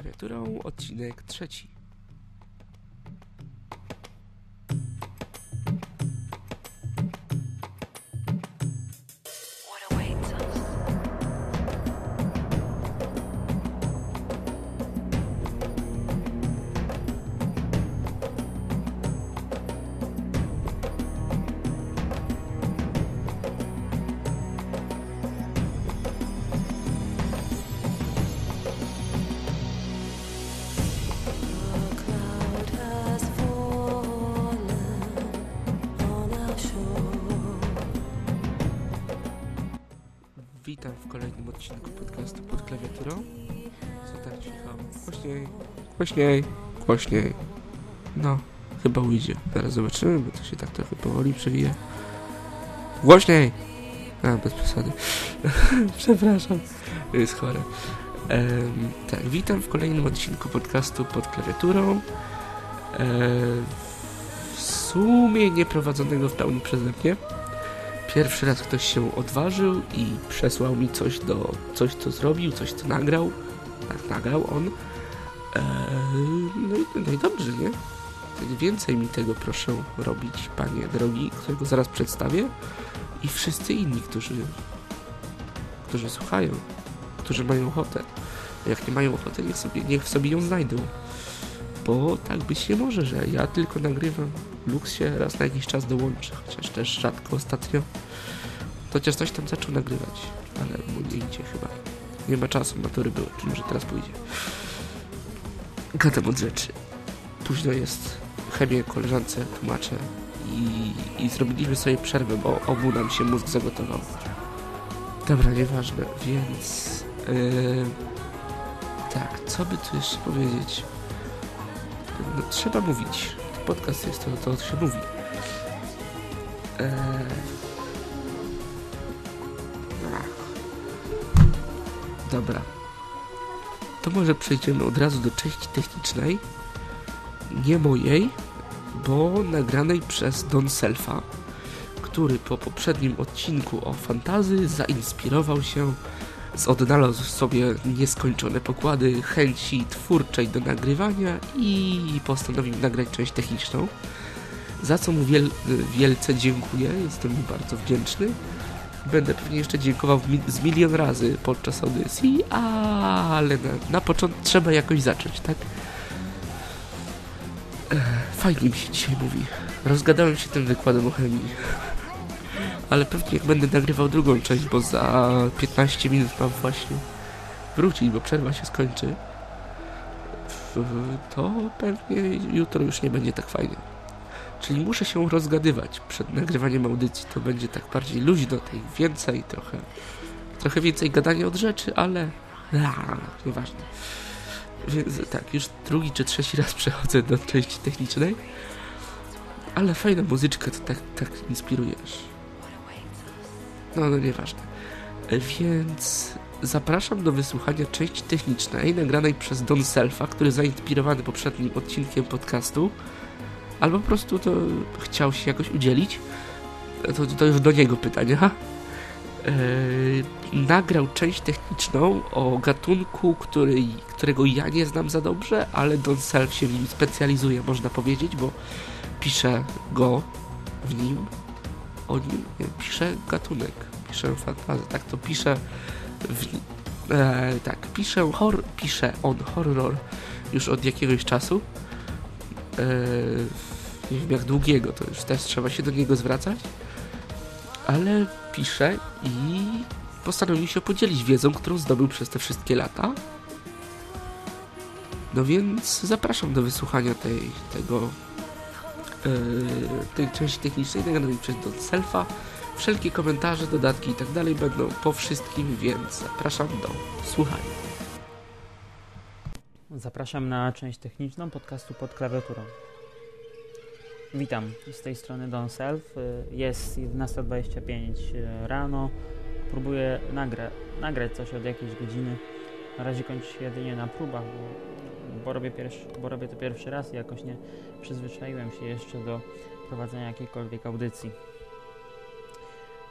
klawiaturą, odcinek trzeci. Głośniej, głośniej. No, chyba ujdzie. Zaraz zobaczymy, bo to się tak trochę powoli przewija. Głośniej! A, bez przesady. Przepraszam. Jest chore. Em, tak, witam w kolejnym odcinku podcastu pod klawiaturą. Em, w sumie nieprowadzonego w pełni przeze mnie. Pierwszy raz ktoś się odważył i przesłał mi coś do, coś co zrobił, coś co nagrał. Tak, nagrał on. Eee, no, i, no i dobrze, nie? Więcej mi tego proszę robić, panie drogi, którego zaraz przedstawię. I wszyscy inni, którzy, którzy słuchają, którzy mają ochotę. Jak nie mają ochoty, niech sobie, niech sobie ją znajdą. Bo tak być nie może, że ja tylko nagrywam. Lux się raz na jakiś czas dołączy, chociaż też rzadko ostatnio. Chociaż coś tam zaczął nagrywać, ale mu nie idzie chyba. Nie ma czasu, matury były, czy może teraz pójdzie. Gadam od rzeczy. Późno jest, chemię koleżance tłumaczę i, i zrobiliśmy sobie przerwę, bo obu nam się mózg zagotował. Dobra, nieważne, więc... Yy, tak, co by tu jeszcze powiedzieć? No, trzeba mówić. Podcast jest to, to się mówi. Ach. Dobra. To może przejdziemy od razu do części technicznej. Nie mojej, bo nagranej przez Don Selfa, który po poprzednim odcinku o fantazy zainspirował się odnalazł sobie nieskończone pokłady chęci twórczej do nagrywania i postanowił nagrać część techniczną. Za co mu wiel wielce dziękuję, jestem mu bardzo wdzięczny. Będę pewnie jeszcze dziękował mi z milion razy podczas audycji, ale na, na początku trzeba jakoś zacząć, tak? Fajnie mi się dzisiaj mówi. Rozgadałem się tym wykładem o chemii ale pewnie jak będę nagrywał drugą część, bo za 15 minut mam właśnie wrócić, bo przerwa się skończy, to pewnie jutro już nie będzie tak fajnie. Czyli muszę się rozgadywać przed nagrywaniem audycji, to będzie tak bardziej luźno, tej więcej trochę, trochę więcej gadania od rzeczy, ale a, nieważne. Więc tak, już drugi czy trzeci raz przechodzę do części technicznej, ale fajna muzyczka, to tak, tak inspirujesz. No, no nieważne. Więc zapraszam do wysłuchania części technicznej nagranej przez Don Selfa, który zainspirowany poprzednim odcinkiem podcastu, albo po prostu to chciał się jakoś udzielić. To, to już do niego pytanie, ha? E, nagrał część techniczną o gatunku, który, którego ja nie znam za dobrze, ale Don Self się w nim specjalizuje, można powiedzieć, bo pisze go w nim o nim nie, pisze gatunek, pisze fantazję, tak to pisze w, e, tak, pisze, hor, pisze on horror już od jakiegoś czasu jak długiego, to już też trzeba się do niego zwracać ale pisze i postanowił się podzielić wiedzą, którą zdobył przez te wszystkie lata no więc zapraszam do wysłuchania tej, tego e, tej części technicznej nagranej przez Don Selfa. Wszelkie komentarze, dodatki i tak dalej będą po wszystkim, więc zapraszam do słuchania. Zapraszam na część techniczną podcastu pod klawiaturą. Witam, z tej strony Don Self. Jest 11.25 rano. Próbuję nagra nagrać coś od jakiejś godziny. Na razie kończy się jedynie na próbach, bo, bo, robię bo robię to pierwszy raz i jakoś nie przyzwyczaiłem się jeszcze do prowadzenia jakiejkolwiek audycji.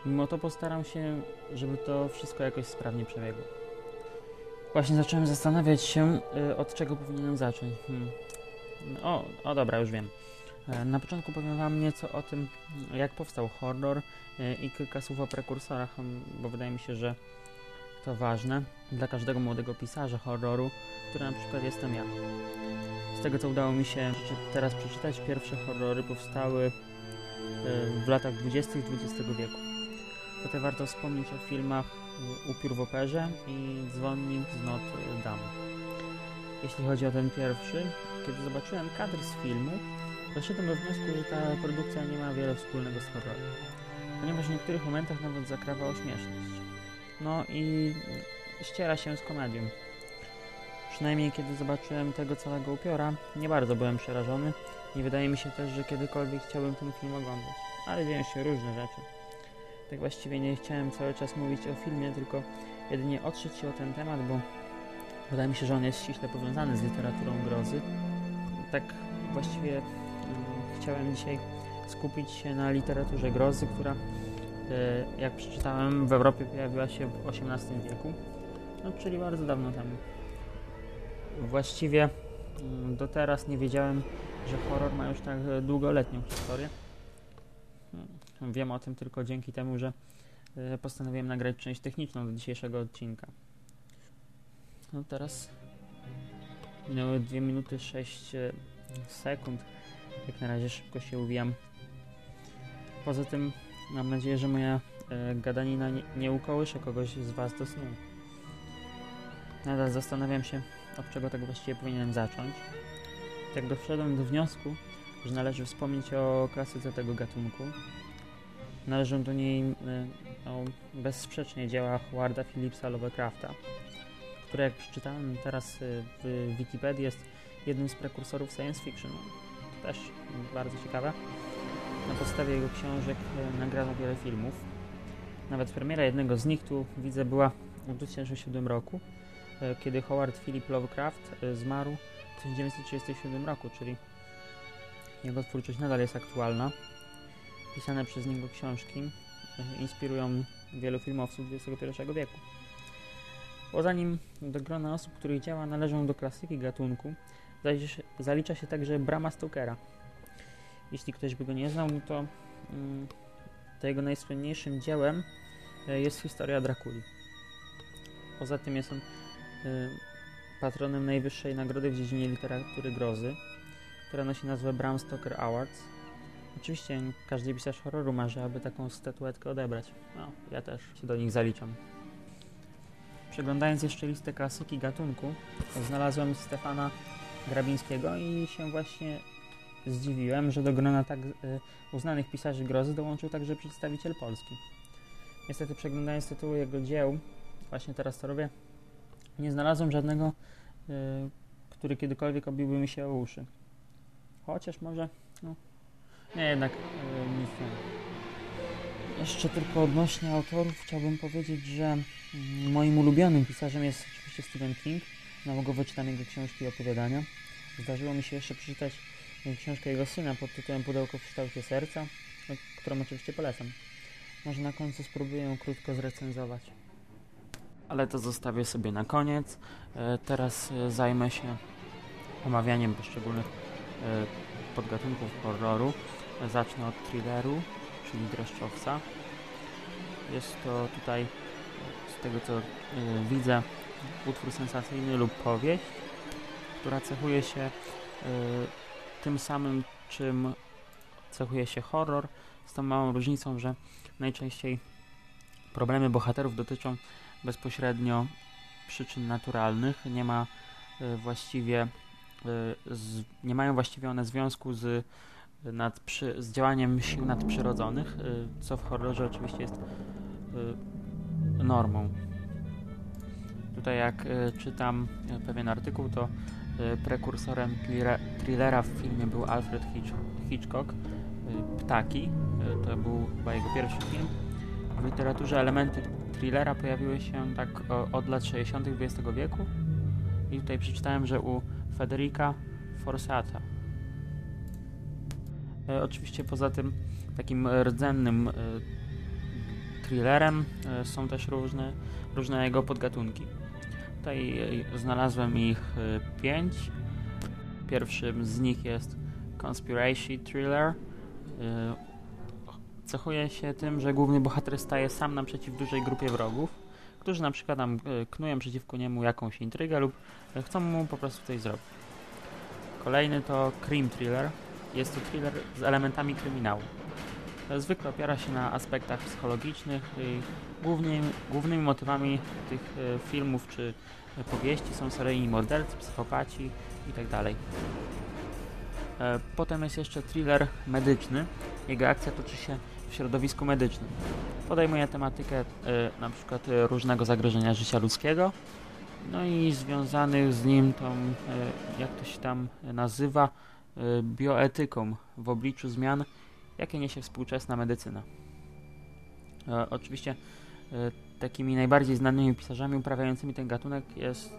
Mimo to postaram się, żeby to wszystko jakoś sprawnie przebiegło. Właśnie zacząłem zastanawiać się, y, od czego powinienem zacząć. Hmm. O, o dobra, już wiem. E, Na początku powiem Wam nieco o tym, jak powstał horror y, i kilka słów o prekursorach, bo wydaje mi się, że to ważne dla każdego młodego pisarza horroru, który na przykład jestem ja. Z tego co udało mi się teraz przeczytać, pierwsze horrory powstały y, w latach 20. XX wieku. Tutaj warto wspomnieć o filmach Upiór w operze i Dzwonnik z Notre Dame. Jeśli chodzi o ten pierwszy, kiedy zobaczyłem kadr z filmu, doszedłem do wniosku, że ta produkcja nie ma wiele wspólnego z horrorem, ponieważ w niektórych momentach nawet zakrawa śmieszność. No i ściera się z komedią. Przynajmniej kiedy zobaczyłem tego całego upiora, nie bardzo byłem przerażony. Nie wydaje mi się też, że kiedykolwiek chciałbym ten film oglądać. Ale dzieją się różne rzeczy. Tak właściwie nie chciałem cały czas mówić o filmie, tylko jedynie otrzeć się o ten temat, bo wydaje mi się, że on jest ściśle powiązany z literaturą grozy. Tak właściwie mm, chciałem dzisiaj skupić się na literaturze grozy, która, e, jak przeczytałem, w Europie pojawiła się w XVIII wieku, no, czyli bardzo dawno temu. Właściwie mm, do teraz nie wiedziałem, że horror ma już tak długoletnią historię. Wiem o tym tylko dzięki temu, że postanowiłem nagrać część techniczną do dzisiejszego odcinka. No teraz minęły 2 minuty 6 e, sekund. Jak na razie szybko się uwijam. Poza tym mam nadzieję, że moja e, gadanina nie, nie ukołysze kogoś z Was do snu. Nadal zastanawiam się, od czego tak właściwie powinienem zacząć. Tak doszedłem do wniosku, że należy wspomnieć o klasyce tego gatunku. Należą do niej no, bezsprzecznie dzieła Howarda Phillipsa Lovecrafta, które jak przeczytałem teraz e, w Wikipedii jest jednym z prekursorów science fiction. To też bardzo ciekawe. Na podstawie jego książek e, nagrano wiele filmów. Nawet premiera jednego z nich tu widzę była w 2007 roku, kiedy Howard Philip Lovecraft zmarł w 1937 roku, czyli jego twórczość nadal jest aktualna. Pisane przez niego książki e, inspirują wielu filmowców XXI wieku. Poza nim do grona osób, których dzieła należą do klasyki gatunku, zalicza- się także Brama Stokera. Jeśli ktoś by go nie znał, no to, mm, to jego najsłynniejszym dziełem e, jest historia Drakuli. Poza tym jest on e, patronem najwyższej nagrody w dziedzinie literatury grozy, która nosi nazwę Bram Stoker Awards. Oczywiście każdy pisarz horroru marzy, aby taką statuetkę odebrać. No, ja też się do nich zaliczam. Przeglądając jeszcze listę klasyki gatunku, znalazłem Stefana Grabińskiego i się właśnie zdziwiłem, że do grona tak y, uznanych pisarzy grozy dołączył także przedstawiciel Polski. Niestety przeglądając tytuły jego dzieł, właśnie teraz to robię, nie znalazłem żadnego, y, który kiedykolwiek obiłby mi się o uszy. Chociaż może, no, nie, jednak y, nic nie. Jeszcze tylko odnośnie autorów chciałbym powiedzieć, że mm, moim ulubionym pisarzem jest oczywiście Stephen King. Nałogowo czytam jego książki i opowiadania. Zdarzyło mi się jeszcze przeczytać y, książkę jego syna pod tytułem Pudełko w kształcie serca, y, którą oczywiście polecam. Może na końcu spróbuję ją krótko zrecenzować. Ale to zostawię sobie na koniec. E, Teraz e, zajmę się omawianiem poszczególnych e, podgatunków horroru. Zacznę od thrilleru, czyli dreszczowca. Jest to tutaj, z tego co y, widzę, utwór sensacyjny lub powieść, która cechuje się y, tym samym, czym cechuje się horror, z tą małą różnicą, że najczęściej problemy bohaterów dotyczą bezpośrednio przyczyn naturalnych. Nie ma y, właściwie, z, nie mają właściwie one związku z z działaniem sił nadprzyrodzonych, y, co w horrorze oczywiście jest y, normą. Tutaj jak y, czytam y, pewien artykuł, to y, prekursorem thrillera- w filmie był Alfred Hitch- Hitchcock, y, Ptaki, y, to był chyba jego pierwszy film. W literaturze elementy thrillera pojawiły się tak od lat 60. XX wieku i tutaj przeczytałem, że u Federica Forsata E, Oczywiście poza tym takim rdzennym e, thrillerem e, są też różne, różne jego podgatunki. Tutaj znalazłem ich pięć. Pierwszym z nich jest Conspiracy Thriller. Cechuje się tym, że główny bohater staje sam naprzeciw dużej grupie wrogów, którzy na przykład tam e, knują przeciwko niemu jakąś intrygę lub e, chcą mu po prostu coś zrobić. Kolejny to Cream Thriller. Jest to thriller z elementami kryminału. E, Zwykle opiera się na aspektach psychologicznych głównymi, głównymi motywami tych filmów czy powieści są seryjni mordercy, psychopaci itd. E, Potem jest jeszcze thriller medyczny. Jego akcja toczy się w środowisku medycznym. Podejmuje tematykę e, na przykład e, różnego zagrożenia życia ludzkiego, no i związanych z nim tą, e, jak to się tam nazywa, bioetyką w obliczu zmian, jakie niesie współczesna medycyna. Oczywiście takimi najbardziej znanymi pisarzami uprawiającymi ten gatunek jest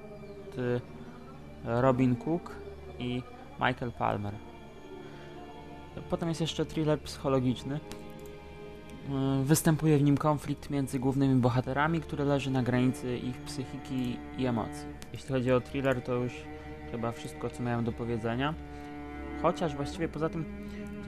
Robin Cook i Michael Palmer. Potem jest jeszcze thriller psychologiczny. E, Występuje w nim konflikt między głównymi bohaterami, który leży na granicy ich psychiki i emocji. Jeśli chodzi o thriller, to już chyba wszystko, co miałem do powiedzenia. Chociaż właściwie poza tym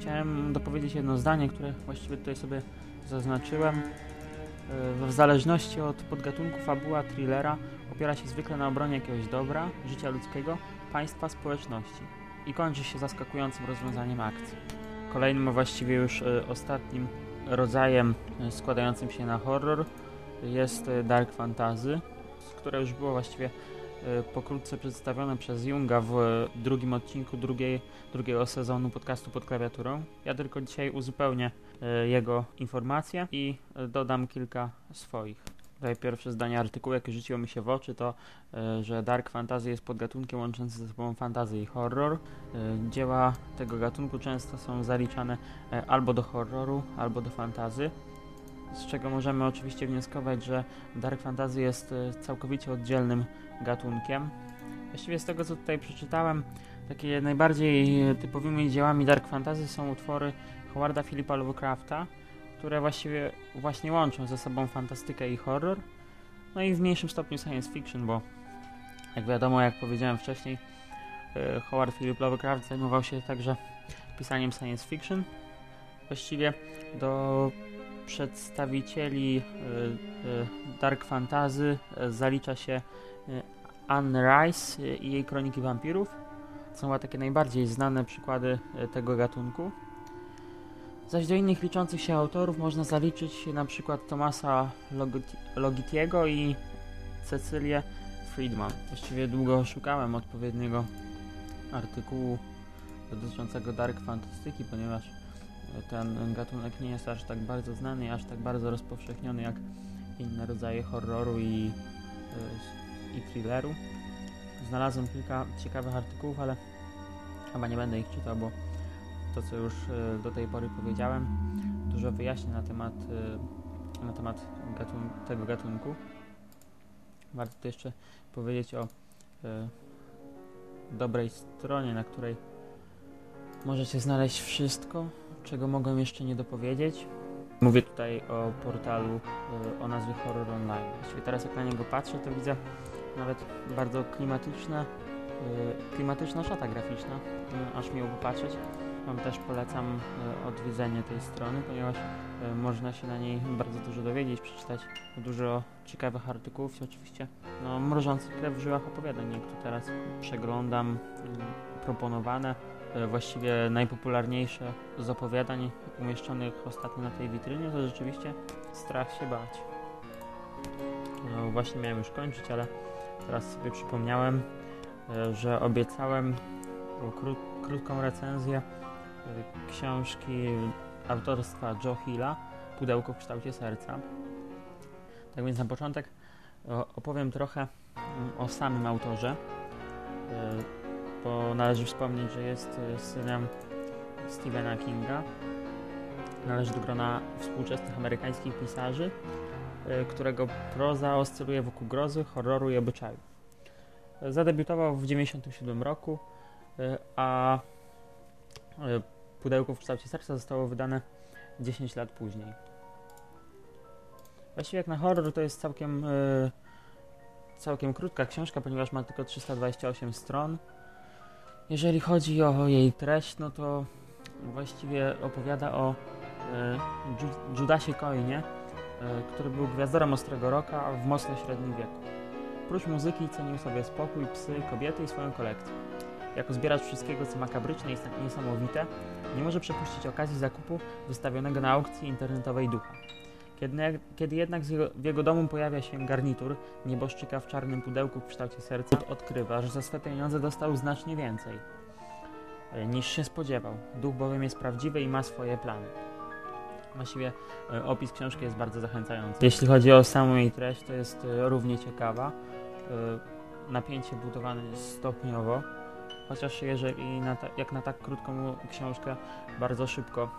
chciałem dopowiedzieć jedno zdanie, które właściwie tutaj sobie zaznaczyłem. E, W zależności od podgatunku fabuła thrillera opiera się zwykle na obronie jakiegoś dobra, życia ludzkiego, państwa, społeczności i kończy się zaskakującym rozwiązaniem akcji. Kolejnym, a właściwie już e, ostatnim rodzajem e, składającym się na horror jest e, dark fantasy, które już było właściwie e, pokrótce przedstawione przez Junga w drugim odcinku drugiej, drugiego sezonu podcastu pod klawiaturą. Ja tylko dzisiaj uzupełnię jego informacje i dodam kilka swoich. Tutaj pierwsze zdanie artykułu, jakie rzuciło mi się w oczy, to, e, że dark fantasy jest podgatunkiem łączącym ze sobą fantazję i horror. E, Dzieła tego gatunku często są zaliczane e, albo do horroru, albo do fantazy, z czego możemy oczywiście wnioskować, że dark fantasy jest całkowicie oddzielnym gatunkiem. Właściwie z tego, co tutaj przeczytałem, takie najbardziej typowymi dziełami dark fantasy są utwory Howarda Philippa Lovecrafta, które właściwie właśnie łączą ze sobą fantastykę i horror, no i w mniejszym stopniu science fiction, bo jak wiadomo, jak powiedziałem wcześniej, e, Howard Philip Lovecraft zajmował się także pisaniem science fiction. Właściwie do przedstawicieli e, e, dark fantasy zalicza się Anne Rice i jej Kroniki Wampirów. Są chyba takie najbardziej znane przykłady tego gatunku. Zaś do innych liczących się autorów można zaliczyć przykład Tomasa Logiti- Logitiego i Cecilię Friedman. Właściwie długo szukałem odpowiedniego artykułu dotyczącego dark fantastyki, ponieważ ten gatunek nie jest aż tak bardzo znany aż tak bardzo rozpowszechniony jak inne rodzaje horroru i, y, i thrilleru. Znalazłem kilka ciekawych artykułów, ale chyba nie będę ich czytał, bo to, co już y, do tej pory powiedziałem, dużo wyjaśnię na temat, y, na temat gatun tego gatunku. Warto tu jeszcze powiedzieć o y, dobrej stronie, na której możecie znaleźć wszystko, czego mogłem jeszcze nie dopowiedzieć. Mówię tutaj o portalu o nazwie Horror Online. Właściwie teraz jak na niego patrzę, to widzę nawet bardzo klimatyczne, y, klimatyczna szata graficzna, aż miło popatrzeć. Wam też polecam y, odwiedzenie tej strony, ponieważ y, można się na niej bardzo dużo dowiedzieć, przeczytać dużo ciekawych artykułów i oczywiście no, mrożących krew w żyłach opowiadań, jak tu teraz przeglądam y, proponowane. Y, Właściwie najpopularniejsze z opowiadań umieszczonych ostatnio na tej witrynie to rzeczywiście Strach się bać. No właśnie miałem już kończyć, ale teraz sobie przypomniałem, że obiecałem tą kró krótką recenzję książki autorstwa Joe Hilla Pudełko w kształcie serca. Tak więc na początek opowiem trochę mm, o samym autorze, y, bo należy wspomnieć, że jest y, synem Stephena Kinga. Należy do grona współczesnych amerykańskich pisarzy, y, którego proza oscyluje wokół grozy, horroru i obyczaju. Zadebiutował w 1997 roku, a Pudełko w kształcie serca zostało wydane 10 lat później. Właściwie jak na horror to jest całkiem, y, całkiem krótka książka, ponieważ ma tylko 328 stron. Jeżeli chodzi o jej treść, no to właściwie opowiada o Ju- Judasie Coinie, e, który był gwiazdorem Ostrego Roka w mocno średnim wieku. Prócz muzyki cenił sobie spokój, psy, kobiety i swoją kolekcję. Jako zbieracz wszystkiego, co makabryczne i niesamowite, nie może przepuścić okazji zakupu wystawionego na aukcji internetowej ducha. Kiedy, kiedy jednak jego, w jego domu pojawia się garnitur nieboszczyka w czarnym pudełku w kształcie serca, odkrywa, że za swe pieniądze dostał znacznie więcej e, niż się spodziewał. Duch bowiem jest prawdziwy i ma swoje plany. Właściwie e, opis książki jest bardzo zachęcający. Jeśli chodzi o samą jej treść, to jest e, równie ciekawa. Napięcie budowane jest stopniowo, chociaż jeżeli na ta, jak na tak krótką książkę bardzo szybko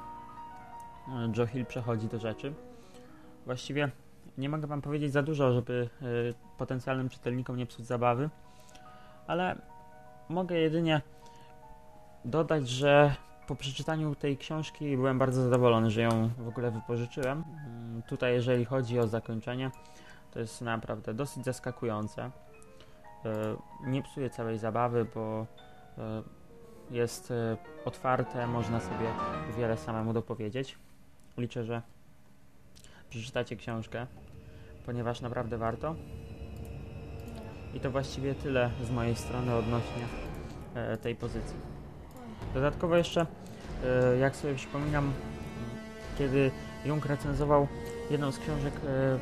e, Joe Hill przechodzi do rzeczy. Właściwie nie mogę Wam powiedzieć za dużo, żeby y, potencjalnym czytelnikom nie psuć zabawy, ale mogę jedynie dodać, że po przeczytaniu tej książki byłem bardzo zadowolony, że ją w ogóle wypożyczyłem. Mm, Tutaj, jeżeli chodzi o zakończenie, to jest naprawdę dosyć zaskakujące. Y, Nie psuje całej zabawy, bo jest y, otwarte, można sobie wiele samemu dopowiedzieć. Liczę, że przeczytacie książkę, ponieważ naprawdę warto. I to właściwie tyle z mojej strony odnośnie e, tej pozycji. Dodatkowo jeszcze, e, jak sobie przypominam, kiedy Jung recenzował jedną z książek e,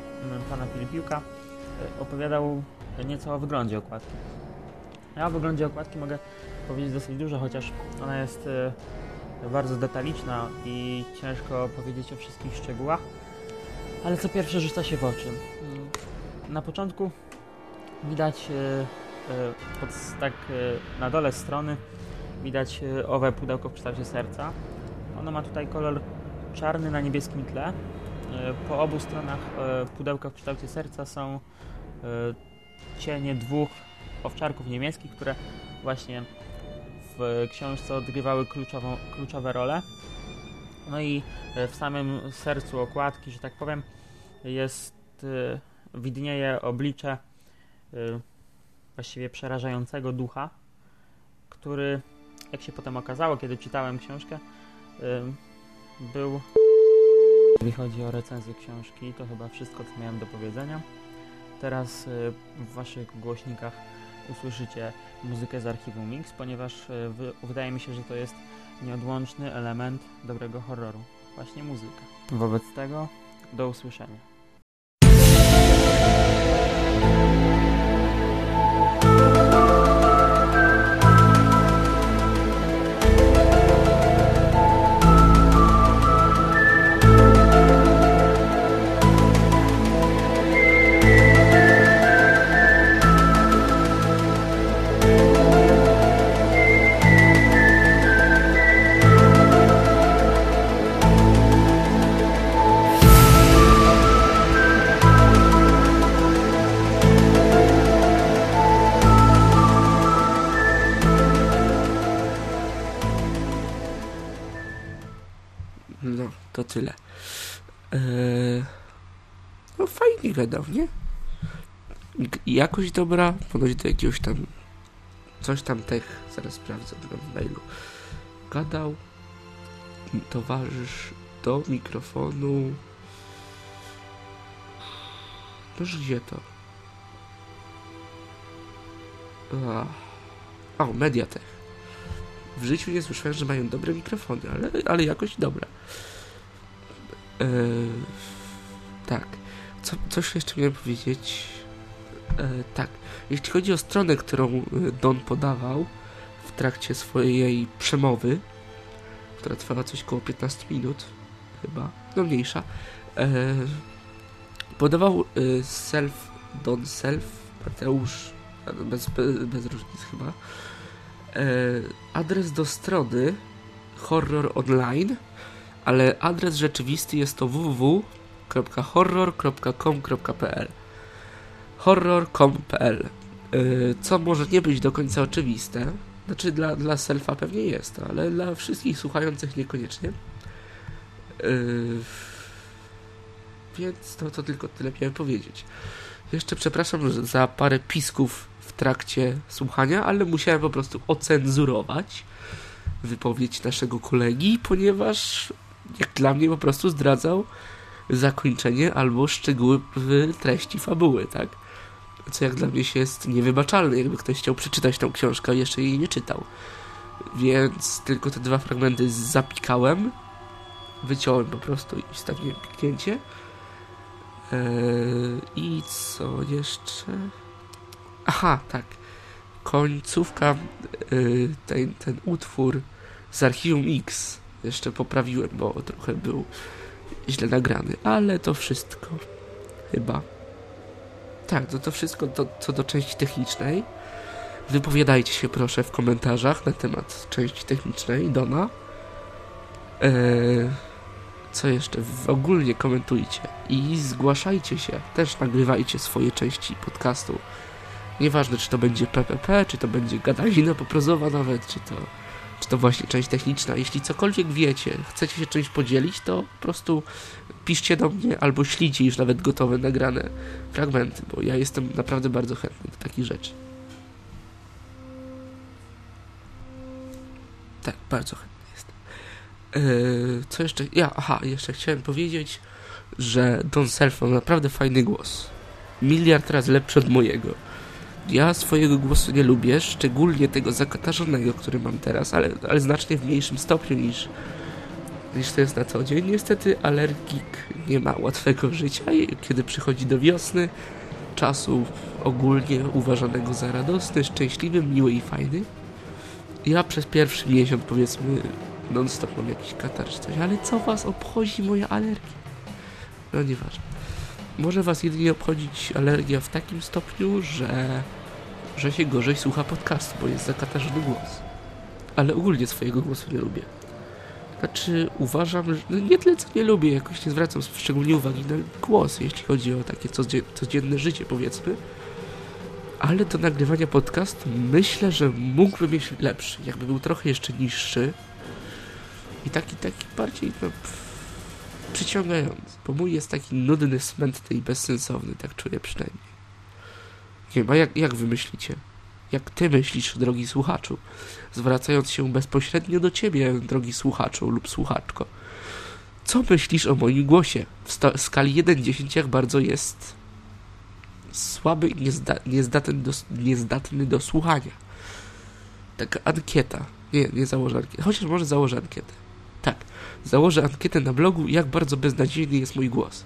pana Filipiuka, e, opowiadał nieco o wyglądzie okładki. Ja o wyglądzie okładki mogę powiedzieć dosyć dużo, chociaż ona jest e, bardzo detaliczna i ciężko powiedzieć o wszystkich szczegółach. Ale co pierwsze rzuca się w oczy. Mm, Na początku widać e, e, pod, tak na dole strony widać owe pudełko w kształcie serca. Ono ma tutaj kolor czarny na niebieskim tle. Po obu stronach pudełka w kształcie serca są cienie dwóch owczarków niemieckich, które właśnie w książce odgrywały kluczową, kluczowe role. No i e, w samym sercu okładki, że tak powiem, jest e, widnieje oblicze e, właściwie przerażającego ducha, który, jak się potem okazało, kiedy czytałem książkę, był. Jeżeli chodzi o recenzję książki, to chyba wszystko, co miałem do powiedzenia. Teraz w waszych głośnikach usłyszycie muzykę z archiwum Mix, ponieważ e, wy, wydaje mi się, że to jest nieodłączny element dobrego horroru. Właśnie muzyka. Wobec tego do usłyszenia. Gadał, nie? Jakość dobra, ponoć do jakiegoś tam coś tam tech, zaraz sprawdzę tam w mailu. Gadał towarzysz do mikrofonu. Noż gdzie to? Ach. O, Mediatek. W życiu nie słyszałem, że mają dobre mikrofony, ale, ale jakoś dobra. Eee, tak. Co, coś jeszcze miałem powiedzieć. Eee, tak. Jeśli chodzi o stronę, którą e, Don podawał w trakcie swojej przemowy, która trwała coś koło 15 minut, chyba, no mniejsza, eee, podawał e, self, Don Self, Mateusz, no bez, bez, bez różnic chyba, e, adres do strony Horror Online, ale adres rzeczywisty jest to www.horror.com.pl horror.com.pl y, co może nie być do końca oczywiste znaczy dla, dla selfa pewnie jest ale dla wszystkich słuchających niekoniecznie. Yy, więc to, to tylko tyle miałem powiedzieć. Jeszcze przepraszam za parę pisków w trakcie słuchania, ale musiałem po prostu ocenzurować wypowiedź naszego kolegi, ponieważ jak dla mnie po prostu zdradzał zakończenie albo szczegóły w treści fabuły, tak? Co jak dla mnie jest niewybaczalne, jakby ktoś chciał przeczytać tą książkę, a jeszcze jej nie czytał. Więc tylko te dwa fragmenty zapikałem, wyciąłem po prostu i wstawiłem piknięcie. Eee, I co jeszcze? Aha, tak. Końcówka, yy, ten, ten utwór z Archiwum X jeszcze poprawiłem, bo trochę był źle nagrany, ale to wszystko chyba. Tak, to, to wszystko to, co do części technicznej. Wypowiadajcie się proszę w komentarzach na temat części technicznej Dona. Eee, co jeszcze? Ogólnie komentujcie i zgłaszajcie się. Też nagrywajcie swoje części podcastu. Nieważne, czy to będzie PPP, czy to będzie gadanina poprozowa nawet, czy to, czy to właśnie część techniczna. Jeśli cokolwiek wiecie, chcecie się czymś podzielić, to po prostu piszcie do mnie albo ślijcie już nawet gotowe, nagrane fragmenty, bo ja jestem naprawdę bardzo chętny do takich rzeczy. Tak, bardzo chętny jestem. Yy, co jeszcze? Ja, aha, jeszcze chciałem powiedzieć, że Don Self ma naprawdę fajny głos. Miliard razy lepszy od mojego. Ja swojego głosu nie lubię, szczególnie tego zakatarzonego, który mam teraz, ale, ale znacznie w mniejszym stopniu niż, niż to jest na co dzień. Niestety alergik nie ma łatwego życia i kiedy przychodzi do wiosny, czasu ogólnie uważanego za radosny, szczęśliwy, miły i fajny. Ja przez pierwszy miesiąc powiedzmy non stop mam jakiś katar czy coś, ale co was obchodzi moja alergia? No nieważne. Może was jedynie obchodzić alergia w takim stopniu, że, że się gorzej słucha podcastu, bo jest zakatarzony głos. Ale ogólnie swojego głosu nie lubię. Znaczy uważam, że nie tyle co nie lubię, jakoś nie zwracam szczególnie uwagi na głos, jeśli chodzi o takie codzie- codzienne życie powiedzmy. Ale do nagrywania podcastu myślę, że mógłby mieć lepszy, jakby był trochę jeszcze niższy i taki, taki bardziej no, pff, przyciągający, bo mój jest taki nudny, smętny i bezsensowny, tak czuję przynajmniej. Nie wiem, jak, jak wy myślicie? Jak ty myślisz, drogi słuchaczu? Zwracając się bezpośrednio do ciebie, drogi słuchaczu lub słuchaczko. Co myślisz o moim głosie? W skali 1-10 jak bardzo jest słaby i niezda- niezdatny, do, niezdatny do słuchania. Taka ankieta. Nie, nie założę ankiety. Chociaż może założę ankietę. Tak. Założę ankietę na blogu, jak bardzo beznadziejny jest mój głos.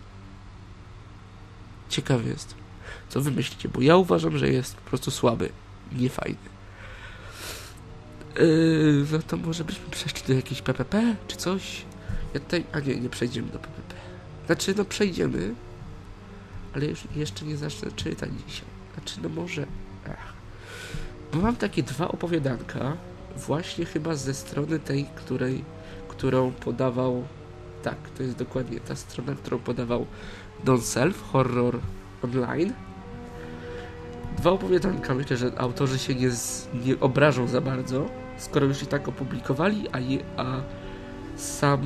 Ciekawy jest. Co wy myślicie? Bo ja uważam, że jest po prostu słaby. Niefajny. Yy, no to może byśmy przeszli do jakiejś PPP, czy coś? Ja tutaj... A nie, nie przejdziemy do PPP. Znaczy, no przejdziemy, ale już jeszcze nie zacznę czytać dzisiaj. Znaczy, no może... Ach. Bo mam takie dwa opowiadanka, właśnie chyba ze strony tej, której, którą podawał... Tak, to jest dokładnie ta strona, którą podawał Don Self, Horror Online. Dwa opowiadanka, myślę, że autorzy się nie, z, nie obrażą za bardzo, skoro już i tak opublikowali, a, je, a sam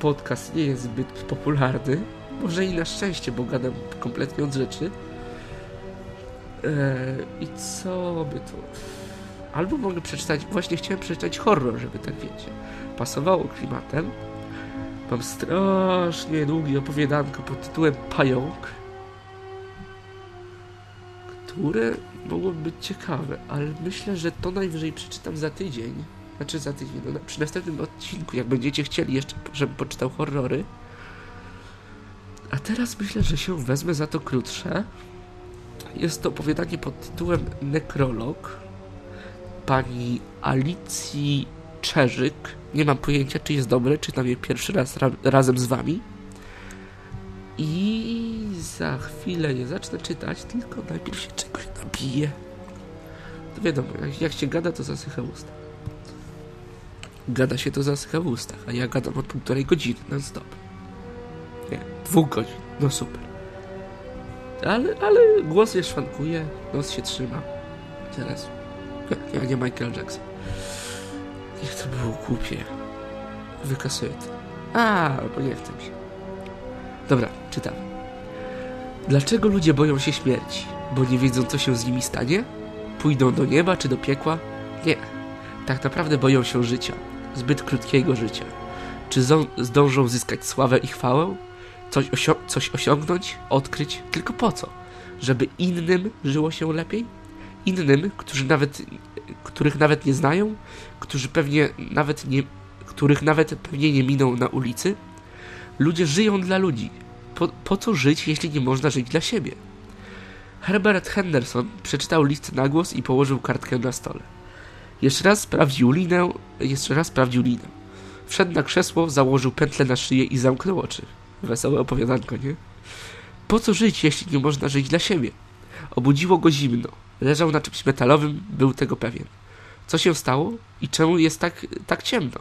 podcast nie jest zbyt popularny. Może i na szczęście, bo gadam kompletnie od rzeczy. Eee, I co by tu? Albo mogę przeczytać, właśnie chciałem przeczytać horror, żeby tak wiecie. Pasowało klimatem. Mam strasznie długie opowiadanko pod tytułem Pająk, które mogłoby być ciekawe, ale myślę, że to najwyżej przeczytam za tydzień. Znaczy za tydzień, no, przy następnym odcinku, jak będziecie chcieli jeszcze, żebym poczytał horrory. A teraz myślę, że się wezmę za to krótsze. Jest to opowiadanie pod tytułem Nekrolog pani Alicji Czerzyk. Nie mam pojęcia, czy jest dobre, czytam je pierwszy raz ra razem z wami. I za chwilę je zacznę czytać, tylko najpierw się czegoś napiję. To wiadomo, jak, jak się gada, to zasycha w ustach. Gada się, to zasycha w ustach, a ja gadam od półtorej godziny non stop. Nie, dwóch godzin, no super. Ale, ale głos je szwankuje, nos się trzyma. Teraz. Ja, ja nie Michael Jackson. Niech to było głupie. Wykasuję to. A, bo nie chcę się. Dobra, czytam. Dlaczego ludzie boją się śmierci? Bo nie wiedzą, co się z nimi stanie? Pójdą do nieba czy do piekła? Nie. Tak naprawdę boją się życia. Zbyt krótkiego życia. Czy zdążą zyskać sławę i chwałę? Coś, osio- coś osiągnąć? Odkryć? Tylko po co? Żeby innym żyło się lepiej? Innym, którzy nawet, których nawet nie znają? Którzy pewnie nawet nie, których nawet pewnie nie miną na ulicy? Ludzie żyją dla ludzi. Po, po co żyć, jeśli nie można żyć dla siebie? Herbert Henderson przeczytał list na głos i położył kartkę na stole. Jeszcze raz sprawdził linę, jeszcze raz sprawdził linę. Wszedł na krzesło, założył pętlę na szyję i zamknął oczy. Wesołe opowiadanko, nie? Po co żyć, jeśli nie można żyć dla siebie? Obudziło go zimno. Leżał na czymś metalowym, był tego pewien. Co się stało i czemu jest tak, tak ciemno?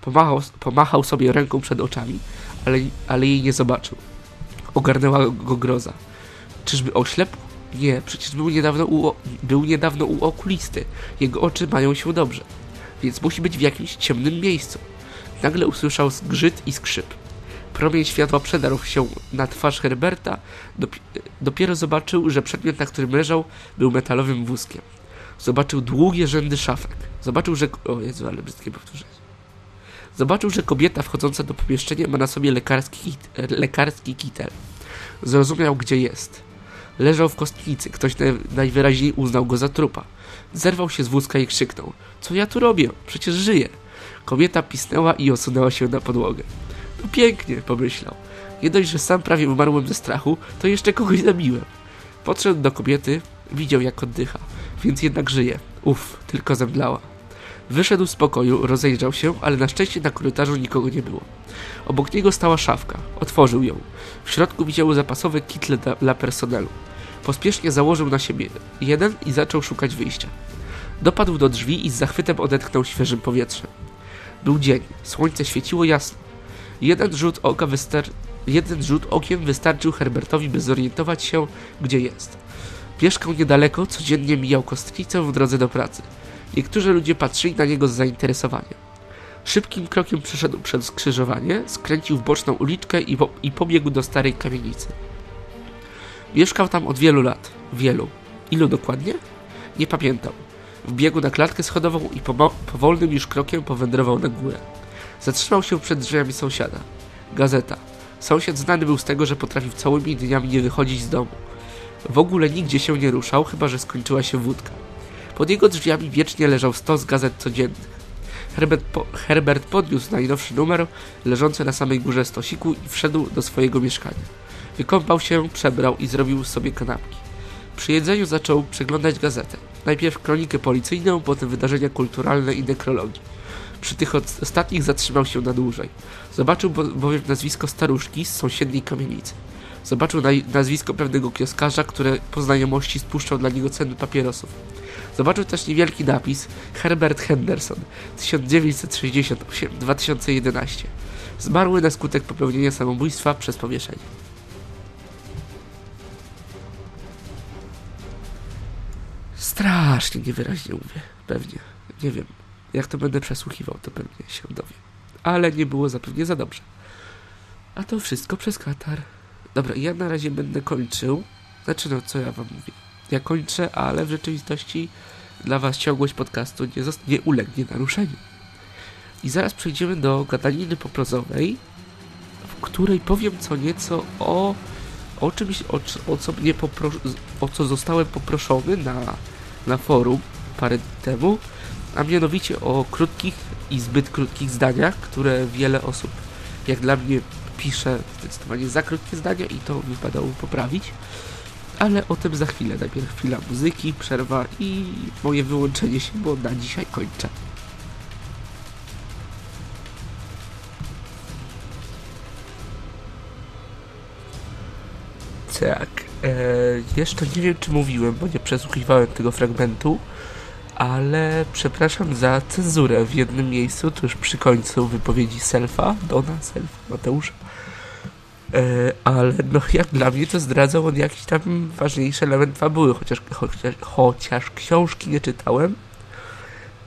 Pomachał, pomachał sobie ręką przed oczami, ale, ale jej nie zobaczył. Ogarnęła go groza. Czyżby oślepł? Nie, przecież był niedawno, u, był niedawno u okulisty. Jego oczy mają się dobrze, więc musi być w jakimś ciemnym miejscu. Nagle usłyszał zgrzyt i skrzyp. Promień światła przedarł się na twarz Herberta. Dopi- dopiero zobaczył, że przedmiot, na którym leżał, był metalowym wózkiem. Zobaczył długie rzędy szafek. Zobaczył, że... O Jezu, ale brzydkie powtórzenie. Zobaczył, że kobieta wchodząca do pomieszczenia ma na sobie lekarski, kit, lekarski kitel. Zrozumiał, gdzie jest. Leżał w kostnicy. Ktoś naj, najwyraźniej uznał go za trupa. Zerwał się z wózka i krzyknął. Co ja tu robię? Przecież żyję. Kobieta pisnęła i osunęła się na podłogę. Pięknie, pomyślał. Nie dość, że sam prawie umarłem ze strachu, to jeszcze kogoś zabiłem. Podszedł do kobiety, widział jak oddycha, więc jednak żyje. Uff, tylko zemdlała. Wyszedł z pokoju, rozejrzał się, ale na szczęście na korytarzu nikogo nie było. Obok niego stała szafka. Otworzył ją. W środku widział zapasowe kitle dla personelu. Pospiesznie założył na siebie jeden i zaczął szukać wyjścia. Dopadł do drzwi i z zachwytem odetchnął świeżym powietrzem. Był dzień, słońce świeciło jasno. Jeden rzut oka. Jeden rzut okiem wystarczył Herbertowi, by zorientować się, gdzie jest. Mieszkał niedaleko, codziennie mijał kostnicę w drodze do pracy. Niektórzy ludzie patrzyli na niego z zainteresowaniem. Szybkim krokiem przeszedł przez skrzyżowanie, skręcił w boczną uliczkę i, po, i pobiegł do starej kamienicy. Mieszkał tam od wielu lat. Wielu. Ilu dokładnie? Nie pamiętał. Wbiegł na klatkę schodową i powolnym już krokiem powędrował na górę. Zatrzymał się przed drzwiami sąsiada. Gazeta. Sąsiad znany był z tego, że potrafił całymi dniami nie wychodzić z domu. W ogóle nigdzie się nie ruszał, chyba że skończyła się wódka. Pod jego drzwiami wiecznie leżał stos gazet codziennych. Herbert, po, Herbert podniósł najnowszy numer leżący na samej górze stosiku i wszedł do swojego mieszkania. Wykąpał się, przebrał i zrobił sobie kanapki. Przy jedzeniu zaczął przeglądać gazetę. Najpierw kronikę policyjną, potem wydarzenia kulturalne i nekrologi. Przy tych ostatnich zatrzymał się na dłużej. Zobaczył bo, bowiem nazwisko staruszki z sąsiedniej kamienicy. Zobaczył nazwisko pewnego kioskarza, które po znajomości spuszczał dla niego ceny papierosów. Zobaczył też niewielki napis Herbert Henderson 1968-2011. Zmarły na skutek popełnienia samobójstwa przez powieszenie. Strasznie niewyraźnie mówię, pewnie. Nie wiem, jak to będę przesłuchiwał, to pewnie się dowiem. Ale nie było zapewne za dobrze. A to wszystko przez Katar. Dobra, ja na razie będę kończył. Znaczy, no co ja wam mówię? Ja kończę, ale w rzeczywistości dla was ciągłość podcastu nie, nie ulegnie naruszeniu. I zaraz przejdziemy do gadaniny poprozowej, w której powiem co nieco o, o czymś, o, o, co mnie popro- o co zostałem poproszony na, na forum parę dni temu, a mianowicie o krótkich i zbyt krótkich zdaniach, które wiele osób, jak dla mnie, pisze zdecydowanie za krótkie zdania i to wypadało poprawić. Ale o tym za chwilę. Najpierw chwila muzyki, przerwa i moje wyłączenie się, bo na dzisiaj kończę. Tak. E, jeszcze nie wiem, czy mówiłem, bo nie przesłuchiwałem tego fragmentu, ale przepraszam za cenzurę w jednym miejscu, tuż przy końcu wypowiedzi Selfa, Dona Selfa, Mateusza. E, ale no jak dla mnie to zdradzał on jakiś tam ważniejszy element fabuły, chociaż, chociaż, chociaż książki nie czytałem,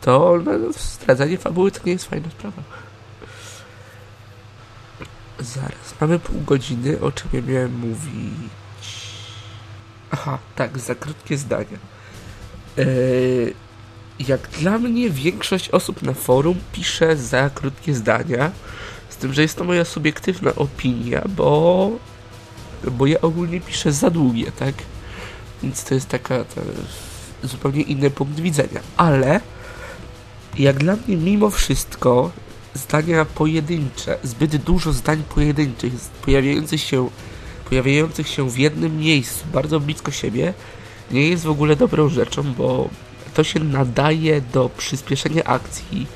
to no, zdradzanie fabuły to nie jest fajna sprawa. Zaraz, mamy pół godziny, o czym ja miałem mówić. Aha, tak, za krótkie zdania. Eee, jak dla mnie większość osób na forum pisze za krótkie zdania, z tym, że jest to moja subiektywna opinia, bo, bo ja ogólnie piszę za długie, tak? Więc to jest taka ta, zupełnie inny punkt widzenia. Ale jak dla mnie mimo wszystko zdania pojedyncze, zbyt dużo zdań pojedynczych, pojawiających się, pojawiających się w jednym miejscu, bardzo blisko siebie, nie jest w ogóle dobrą rzeczą, bo to się nadaje do przyspieszenia akcji,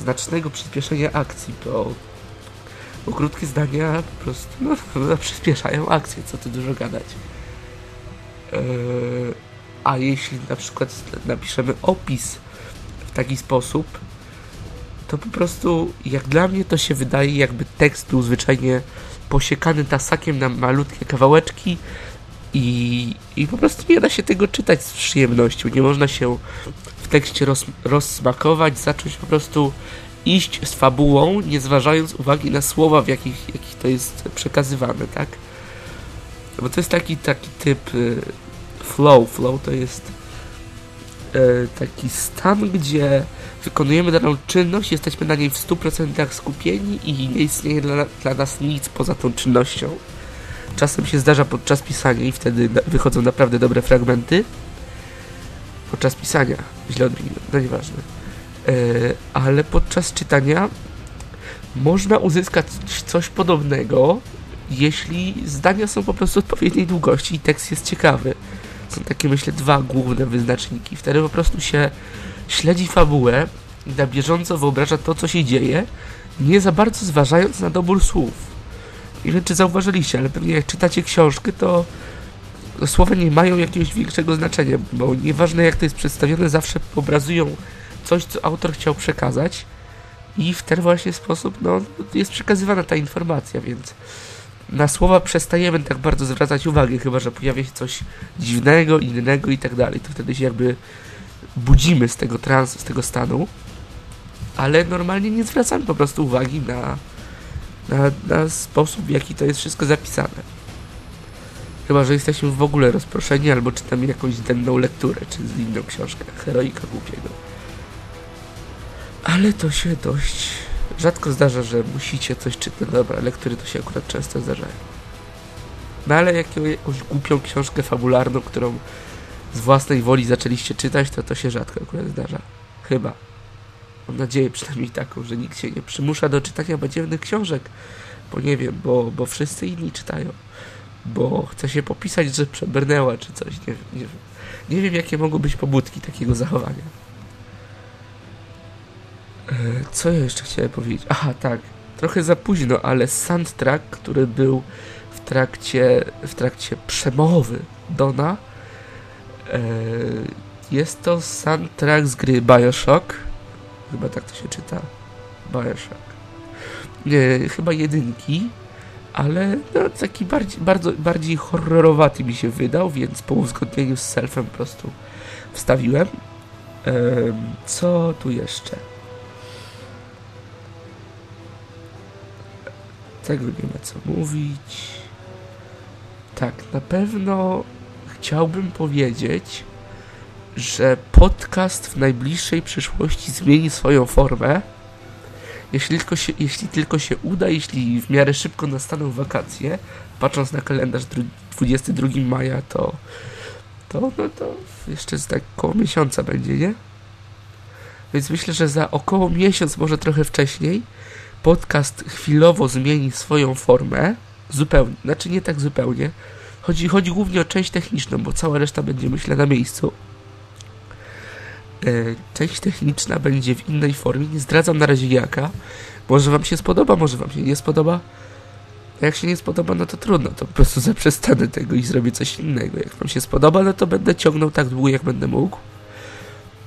znacznego przyspieszenia akcji, bo, bo krótkie zdania po prostu no, przyspieszają akcję, co tu dużo gadać. Eee, a jeśli na przykład napiszemy opis w taki sposób, to po prostu jak dla mnie to się wydaje jakby tekst był zwyczajnie posiekany tasakiem na malutkie kawałeczki i, i po prostu nie da się tego czytać z przyjemnością. Nie można się w tekście roz, rozsmakować, zacząć po prostu iść z fabułą, nie zważając uwagi na słowa, w jakich, jakich to jest przekazywane, tak? Bo to jest taki, taki typ y, flow. Flow to jest y, taki stan, gdzie wykonujemy daną czynność, jesteśmy na niej w 100% skupieni i nie istnieje dla, dla nas nic poza tą czynnością. Czasem się zdarza podczas pisania i wtedy na, wychodzą naprawdę dobre fragmenty. Podczas pisania, źle odmieniłem, no nieważne. Yy, ale podczas czytania można uzyskać coś podobnego, jeśli zdania są po prostu odpowiedniej długości i tekst jest ciekawy. Są takie, myślę, dwa główne wyznaczniki. Wtedy po prostu się śledzi fabułę i na bieżąco wyobraża to, co się dzieje, nie za bardzo zważając na dobór słów. Nie wiem, czy zauważyliście, ale pewnie jak czytacie książkę, to słowa nie mają jakiegoś większego znaczenia, bo nieważne jak to jest przedstawione, zawsze obrazują coś, co autor chciał przekazać i w ten właśnie sposób no, jest przekazywana ta informacja, więc na słowa przestajemy tak bardzo zwracać uwagę, chyba że pojawia się coś dziwnego, innego i tak dalej. To wtedy się jakby budzimy z tego transu, z tego stanu, ale normalnie nie zwracamy po prostu uwagi na, na, na sposób, w jaki to jest wszystko zapisane. Chyba, że jesteśmy w ogóle rozproszeni, albo czytamy jakąś denną lekturę, czy z inną książkę, heroika głupiego. Ale to się dość rzadko zdarza, że musicie coś czytać. No dobra, lektury to się akurat często zdarzają. No ale jak jakąś głupią książkę fabularną, którą z własnej woli zaczęliście czytać, to to się rzadko akurat zdarza. Chyba. Mam nadzieję przynajmniej taką, że nikt się nie przymusza do czytania badziewnych książek, bo nie wiem, bo, bo wszyscy inni czytają. Bo chce się popisać, że przebrnęła czy coś. Nie, nie, nie wiem, jakie mogą być pobudki takiego zachowania. E, Co ja jeszcze chciałem powiedzieć? Aha, tak. Trochę za późno, ale soundtrack, który był w trakcie, w trakcie przemowy Dona, e, jest to soundtrack z gry Bioshock. Chyba tak to się czyta. Bioshock. Nie, chyba jedynki, ale no, taki bardziej, bardzo, bardziej horrorowaty mi się wydał, więc po uzgodnieniu z selfem po prostu wstawiłem. Em, co tu jeszcze? Tego nie ma co mówić. Tak, na pewno chciałbym powiedzieć, że podcast w najbliższej przyszłości zmieni swoją formę. Jeśli tylko, się, jeśli tylko się uda, jeśli w miarę szybko nastaną wakacje, patrząc na kalendarz dru- 22 maja, to, to, no to jeszcze z tak około miesiąca będzie, nie? Więc myślę, że za około miesiąc, może trochę wcześniej, podcast chwilowo zmieni swoją formę. Zupełnie, znaczy nie tak zupełnie. Chodzi, chodzi głównie o część techniczną, bo cała reszta będzie, myślę, na miejscu. E, część techniczna będzie w innej formie. Nie zdradzam na razie jaka. Może Wam się spodoba, może Wam się nie spodoba. A Jak się nie spodoba, no to trudno, to po prostu zaprzestanę tego i zrobię coś innego. Jak Wam się spodoba, no to będę ciągnął tak długo, jak będę mógł.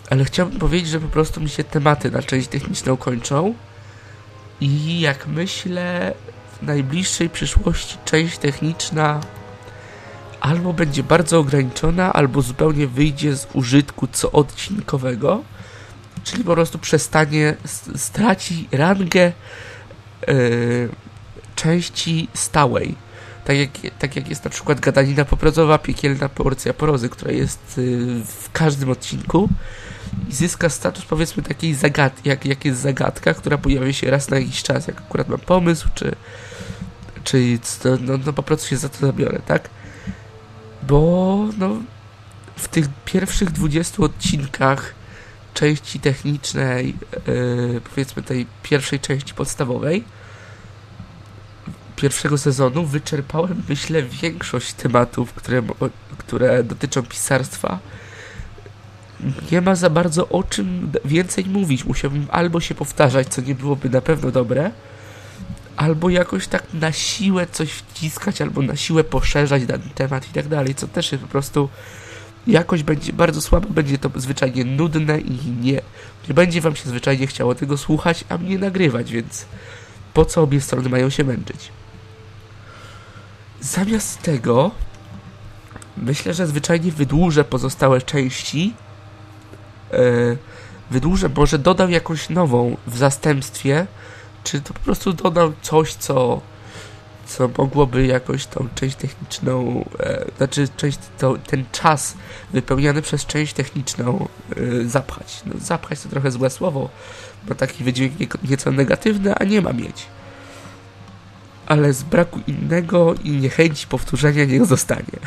Ale chciałbym powiedzieć, że po prostu mi się tematy na część techniczną kończą. I jak myślę, w najbliższej przyszłości część techniczna albo będzie bardzo ograniczona, albo zupełnie wyjdzie z użytku co odcinkowego, czyli po prostu przestanie, straci rangę yy, części stałej. Tak jak, tak jak jest na przykład gadanina poprozowa, piekielna porcja porozy, która jest y, w każdym odcinku i zyska status powiedzmy takiej zagadki, jak, jak jest zagadka, która pojawia się raz na jakiś czas, jak akurat mam pomysł, czy, czy no, no po prostu się za to zabiorę, tak? Bo no w tych pierwszych 20 odcinkach części technicznej, yy, powiedzmy tej pierwszej części podstawowej, pierwszego sezonu wyczerpałem, myślę, większość tematów, które, które dotyczą pisarstwa. Nie ma za bardzo o czym więcej mówić. Musiałbym albo się powtarzać, co nie byłoby na pewno dobre, albo jakoś tak na siłę coś wciskać, albo na siłę poszerzać dany temat i tak dalej, co też jest po prostu jakoś będzie bardzo słabe, będzie to zwyczajnie nudne i nie, nie będzie wam się zwyczajnie chciało tego słuchać, a mnie nagrywać, więc po co obie strony mają się męczyć? Zamiast tego myślę, że zwyczajnie wydłużę pozostałe części. Yy, wydłużę, może dodam jakąś nową w zastępstwie, czy to po prostu dodam coś, co co mogłoby jakoś tą część techniczną, e, znaczy część, to, ten czas wypełniany przez część techniczną e, zapchać. No, zapchać to trochę złe słowo, bo taki wydźwięk nie, nieco negatywny, a nie ma mieć. Ale z braku innego i niechęci powtórzenia niech zostanie.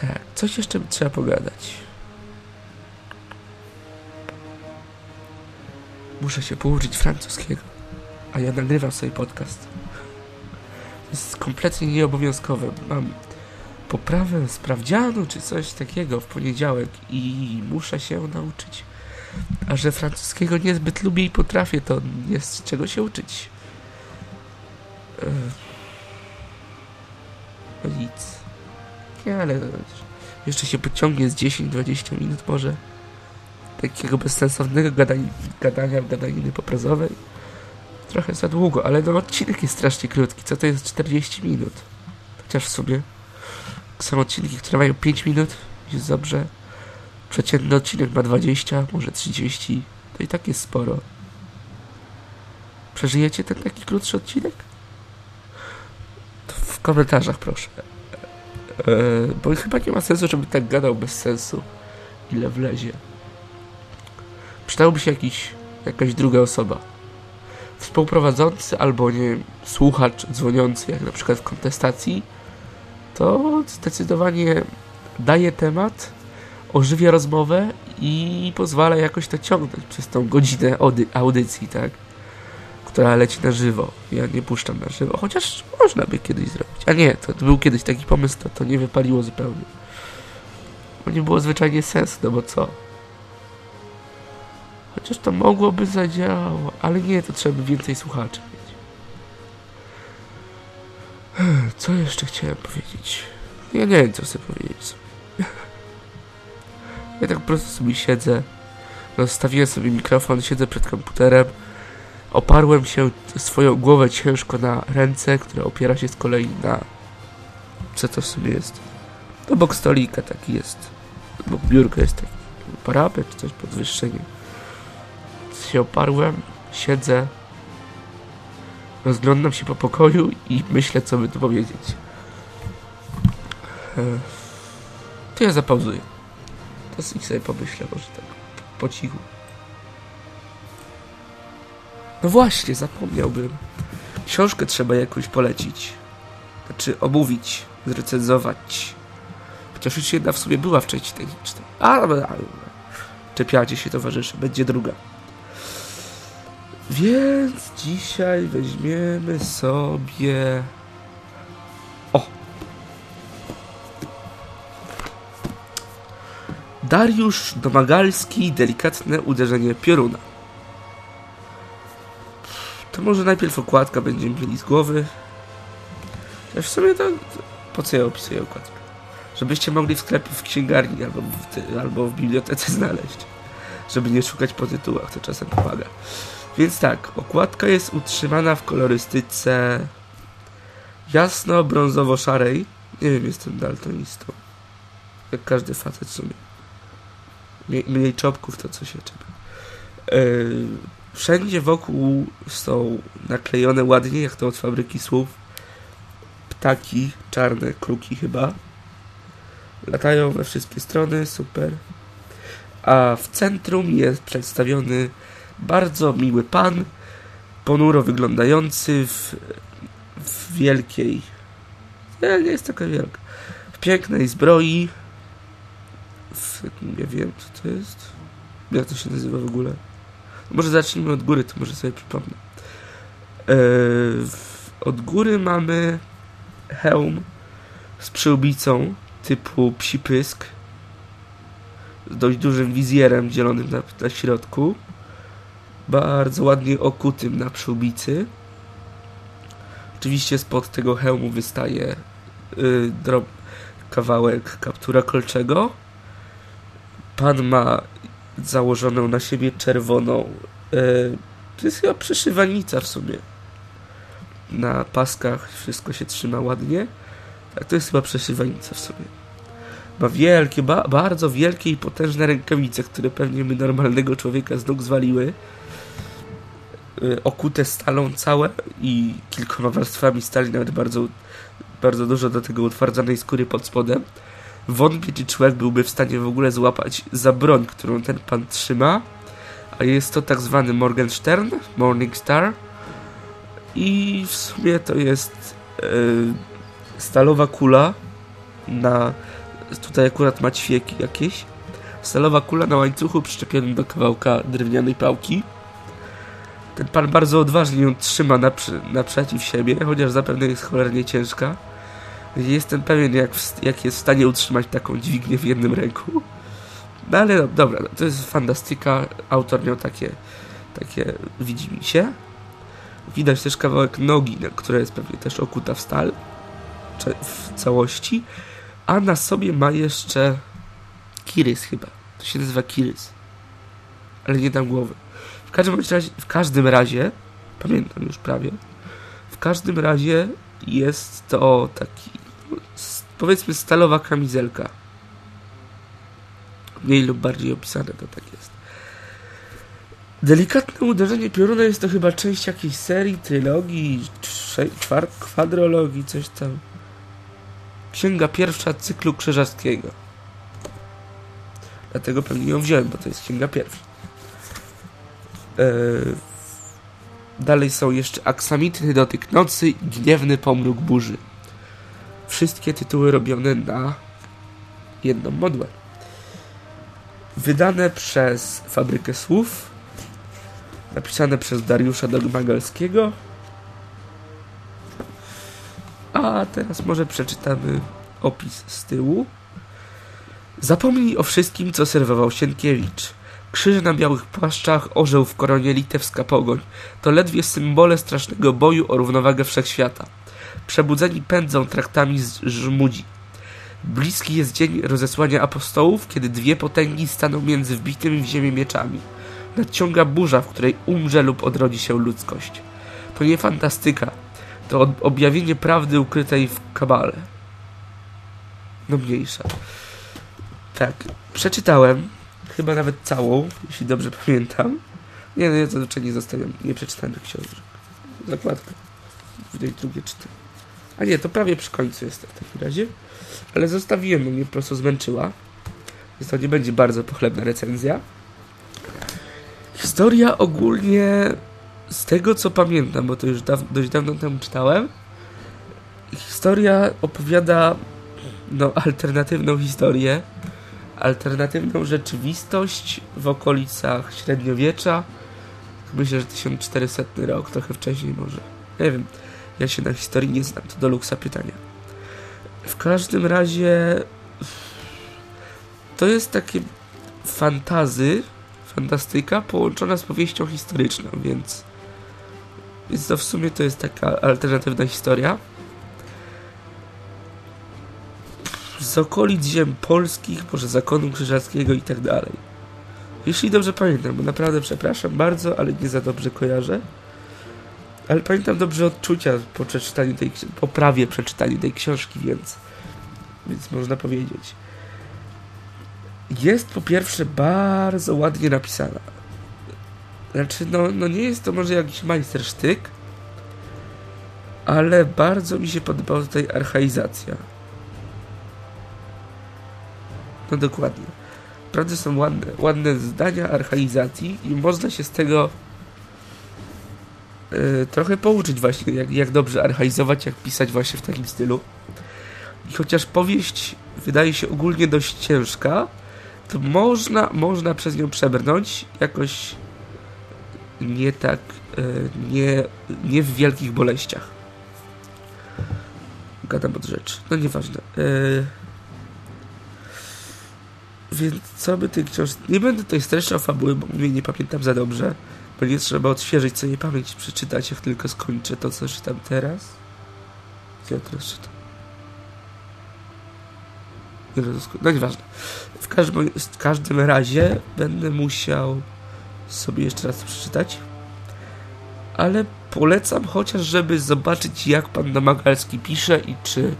Tak, coś jeszcze trzeba pogadać. Muszę się pouczyć francuskiego a ja nagrywam sobie podcast. To jest kompletnie nieobowiązkowe. Mam poprawę sprawdzianu czy coś takiego w poniedziałek i muszę się nauczyć. A że francuskiego niezbyt lubię i potrafię, to jest z czego się uczyć. No nic. Nie, ale jeszcze się pociągnie z 10-20 minut może takiego bezsensownego gadania, gadania gadaniny poprazowej. Trochę za długo, ale no odcinek jest strasznie krótki. Co to jest 40 minut? Chociaż w sumie są odcinki, które mają 5 minut. Jest dobrze. Przeciętny odcinek ma 20, może 30. To i tak jest sporo. Przeżyjecie ten taki krótszy odcinek? To w komentarzach proszę. Eee, bo chyba nie ma sensu, żeby tak gadał bez sensu. Ile wlezie. Przydałoby się jakiś, jakaś druga osoba współprowadzący albo nie wiem, słuchacz dzwoniący, jak na przykład w kontestacji, to zdecydowanie daje temat, ożywia rozmowę i pozwala jakoś to ciągnąć przez tą godzinę audy- audycji, tak? Która leci na żywo. Ja nie puszczam na żywo, chociaż można by kiedyś zrobić. A nie, to był kiedyś taki pomysł, to, to nie wypaliło zupełnie. Bo nie było zwyczajnie sensu, no bo co? Chociaż to mogłoby zadziałać, ale nie, to trzeba by więcej słuchaczy mieć. Co jeszcze chciałem powiedzieć? Ja nie wiem, co chcę powiedzieć. Ja tak po prostu sobie siedzę, rozstawiłem sobie mikrofon, siedzę przed komputerem, oparłem się swoją głowę ciężko na ręce, która opiera się z kolei na... Co to w sumie jest? Obok stolika taki jest, obok biurka jest taki parapet czy coś, podwyższenie się oparłem, siedzę, rozglądam się po pokoju i myślę, co by tu powiedzieć. E, To ja zapauzuję. To sobie pomyślę, może tak po cichu. No właśnie, zapomniałbym. Książkę trzeba jakąś polecić. Znaczy omówić, zrecenzować. Chociaż już jedna w sumie była w części technicznej. A, dobra, dobra. Czepiacie się towarzysze, będzie druga. Więc dzisiaj weźmiemy sobie. O! Dariusz Domagalski, delikatne uderzenie pioruna. To może najpierw okładka będziemy mieli z głowy. Chociaż w sumie to. Po co ja opisuję okładkę? Żebyście mogli w sklepie, w księgarni albo w, albo w bibliotece znaleźć. Żeby nie szukać po tytułach, to czasem pomaga. Więc tak, okładka jest utrzymana w kolorystyce jasno-brązowo-szarej. Nie wiem, jestem daltonistą. Jak każdy facet w sumie. Mniej, mniej czopków to co się czepia. Yy, wszędzie wokół są naklejone ładnie, jak to od fabryki słów, ptaki, czarne kruki chyba. Latają we wszystkie strony, super. A w centrum jest przedstawiony bardzo miły pan, ponuro wyglądający w, w wielkiej, nie, nie jest taka wielka, w pięknej zbroi, w, nie wiem co to jest, jak to się nazywa w ogóle. Może zacznijmy od góry, to może sobie przypomnę. Eee, w- od góry mamy hełm z przyłbicą typu psi pysk z dość dużym wizjerem dzielonym na, na środku bardzo ładnie okutym na przyłbicy oczywiście spod tego hełmu wystaje y, drob, kawałek kaptura kolczego pan ma założoną na siebie czerwoną y, to jest chyba przyszywanica w sumie na paskach wszystko się trzyma ładnie tak, to jest chyba przeszywanica w sumie. Ma wielkie, ba bardzo wielkie i potężne rękawice, które pewnie by normalnego człowieka z nóg zwaliły. Y, okute stalą całe i kilkoma warstwami stali, nawet bardzo, bardzo dużo do tego utwardzanej skóry pod spodem. Wątpię, czy człowiek byłby w stanie w ogóle złapać za broń, którą ten pan trzyma. A jest to tak zwany Morgenstern, Morning Star. I w sumie to jest y, stalowa kula na. Tutaj akurat ma ćwieki jakieś. Stalowa kula na łańcuchu przyczepionym do kawałka drewnianej pałki. Ten pan bardzo odważnie ją trzyma naprzy, naprzeciw siebie, chociaż zapewne jest cholernie ciężka. Jestem pewien, jak, jak jest w stanie utrzymać taką dźwignię w jednym ręku. No ale no, dobra, no, to jest fantastyka. Autor miał takie, takie widzi mi się. Widać też kawałek nogi, no, która jest pewnie też okuta w stal w całości, a na sobie ma jeszcze kirys chyba. To się nazywa kirys. Ale nie dam głowy. W każdym razie, w każdym razie, pamiętam już prawie, w każdym razie jest to taki, powiedzmy, stalowa kamizelka. Mniej lub bardziej opisane to tak jest. Delikatne uderzenie pioruna jest to chyba część jakiejś serii, trylogii, trze- czwar- kwadrologii, coś tam. Księga pierwsza cyklu krzyżackiego. Dlatego pewnie ją wziąłem, bo to jest księga pierwsza. Eee, dalej są jeszcze aksamitny dotyk nocy i gniewny pomruk burzy. Wszystkie tytuły robione na jedną modłę. Wydane przez Fabrykę Słów. Napisane przez Dariusza Dogmagalskiego. A teraz może przeczytamy opis z tyłu. Zapomnij o wszystkim, co serwował Sienkiewicz. Krzyże na białych płaszczach, orzeł w koronie, litewska pogoń. To ledwie symbole strasznego boju o równowagę wszechświata. Przebudzeni pędzą traktami z żmudzi. Bliski jest dzień rozesłania apostołów, kiedy dwie potęgi staną między wbitymi w ziemię mieczami. Nadciąga burza, w której umrze lub odrodzi się ludzkość. To nie fantastyka, to ob- objawienie prawdy ukrytej w kabale. No mniejsza. Tak, przeczytałem, chyba nawet całą, jeśli dobrze pamiętam. Nie, no ja zazwyczaj nie zostawiam, nie przeczytałem tych książek. Zakładka. W tej drugie czytam. A nie, to prawie przy końcu jest w takim razie. Ale zostawiłem, bo mnie po prostu zmęczyła. Więc to nie będzie bardzo pochlebna recenzja. Historia ogólnie z tego co pamiętam, bo to już daw dość dawno temu czytałem, historia opowiada no, alternatywną historię, alternatywną rzeczywistość w okolicach średniowiecza. Myślę, że 1400 rok, trochę wcześniej może. Nie wiem, ja się na historii nie znam, to do luksa pytania. W każdym razie to jest takie fantazy, fantastyka połączona z powieścią historyczną, więc więc to w sumie to jest taka alternatywna historia. Z okolic ziem polskich, może zakonu krzyżackiego i tak dalej. Jeśli dobrze pamiętam, bo naprawdę przepraszam bardzo, ale nie za dobrze kojarzę. Ale pamiętam dobrze odczucia po przeczytaniu tej, po prawie przeczytaniu tej książki, więc, więc można powiedzieć. Jest po pierwsze bardzo ładnie napisana. Znaczy, no, no nie jest to może jakiś majstersztyk, ale bardzo mi się podobała tutaj archaizacja. No dokładnie. Naprawdę są ładne, ładne zdania archaizacji i można się z tego e, trochę pouczyć właśnie, jak, jak dobrze archaizować, jak pisać właśnie w takim stylu. I chociaż powieść wydaje się ogólnie dość ciężka, to można, można przez nią przebrnąć jakoś nie tak, e, nie, nie w wielkich boleściach. Gadam od rzeczy. No nieważne. E, więc co by tej książce... Nie będę tutaj streszczał fabuły, bo mnie nie pamiętam za dobrze. Bo nie trzeba odświeżyć sobie pamięć, przeczytać, jak tylko skończę to, co czytam teraz. Co ja teraz czytam? Nie sk- No nieważne. W każdym, w każdym razie będę musiał sobie jeszcze raz przeczytać. Ale polecam chociaż, żeby zobaczyć, jak pan Domagalski pisze i czy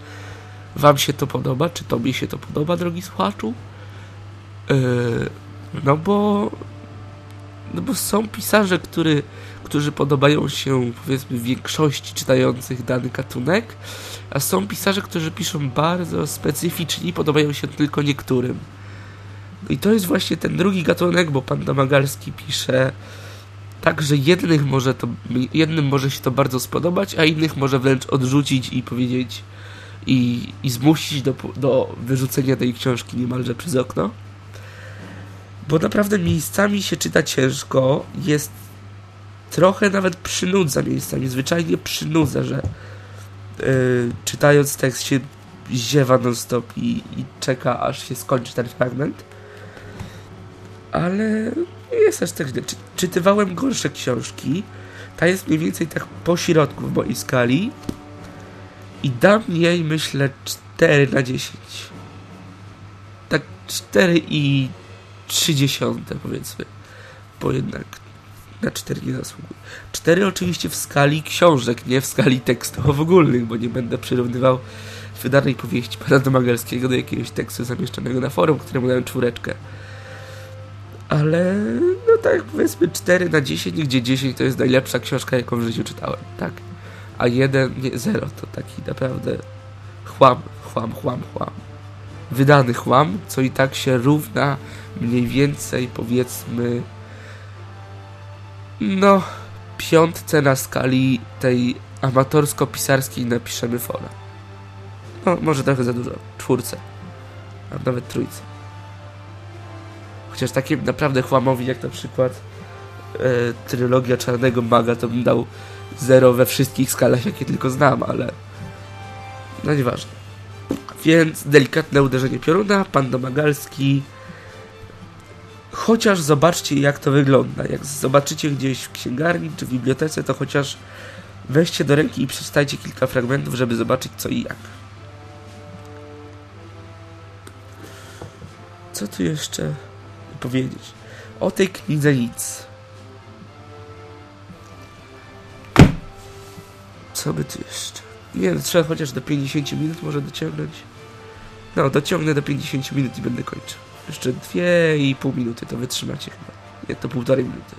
wam się to podoba, czy tobie się to podoba, drogi słuchaczu. Yy, no bo no bo są pisarze, który, którzy podobają się powiedzmy większości czytających dany gatunek, a są pisarze, którzy piszą bardzo specyficznie i podobają się tylko niektórym. No i to jest właśnie ten drugi gatunek, bo pan Domagalski pisze tak, że jednych może to, jednym może się to bardzo spodobać, a innych może wręcz odrzucić i powiedzieć i, i zmusić do, do wyrzucenia tej książki niemalże przez okno. Bo naprawdę miejscami się czyta ciężko, jest trochę nawet przynudza miejscami, zwyczajnie przynudza, że yy, czytając tekst się ziewa non stop i, i czeka aż się skończy ten fragment. Ale nie jest aż tak źle. Czy, czytywałem gorsze książki. Ta jest mniej więcej tak po środku w mojej skali. I dam jej myślę 4 na 10. Tak 4 i 30 powiedzmy. Bo jednak na 4 nie zasługuje. 4 oczywiście w skali książek, nie w skali tekstów ogólnych, bo nie będę przyrównywał wydanej powieści pana Domagalskiego do jakiegoś tekstu zamieszczonego na forum, któremu dałem czwóreczkę. Ale no tak powiedzmy 4 na 10, gdzie 10 to jest najlepsza książka, jaką w życiu czytałem, tak? A 1, nie 0 to taki naprawdę chłam, chłam, chłam, chłam. Wydany chłam, co i tak się równa mniej więcej powiedzmy no piątce na skali tej amatorsko-pisarskiej napiszemy fora. No, może trochę za dużo. Czwórce. A nawet trójce. Chociaż takim naprawdę chłamowi jak na przykład e, trylogia Czarnego Maga to bym dał zero we wszystkich skalach jakie tylko znam, ale no nieważne. Więc delikatne uderzenie pioruna, pan Domagalski chociaż zobaczcie jak to wygląda. Jak zobaczycie gdzieś w księgarni czy w bibliotece, to chociaż weźcie do ręki i przeczytajcie kilka fragmentów, żeby zobaczyć co i jak. Co tu jeszcze powiedzieć? O tej knidze nic. Co by tu jeszcze? Nie trzeba chociaż do 50 minut może dociągnąć. No, dociągnę do 50 minut i będę kończył. Jeszcze 2,5 minuty to wytrzymacie chyba. Nie, to półtorej minuty.